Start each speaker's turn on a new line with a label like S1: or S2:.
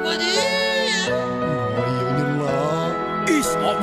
S1: abonner Envoyez-nous-moi Isra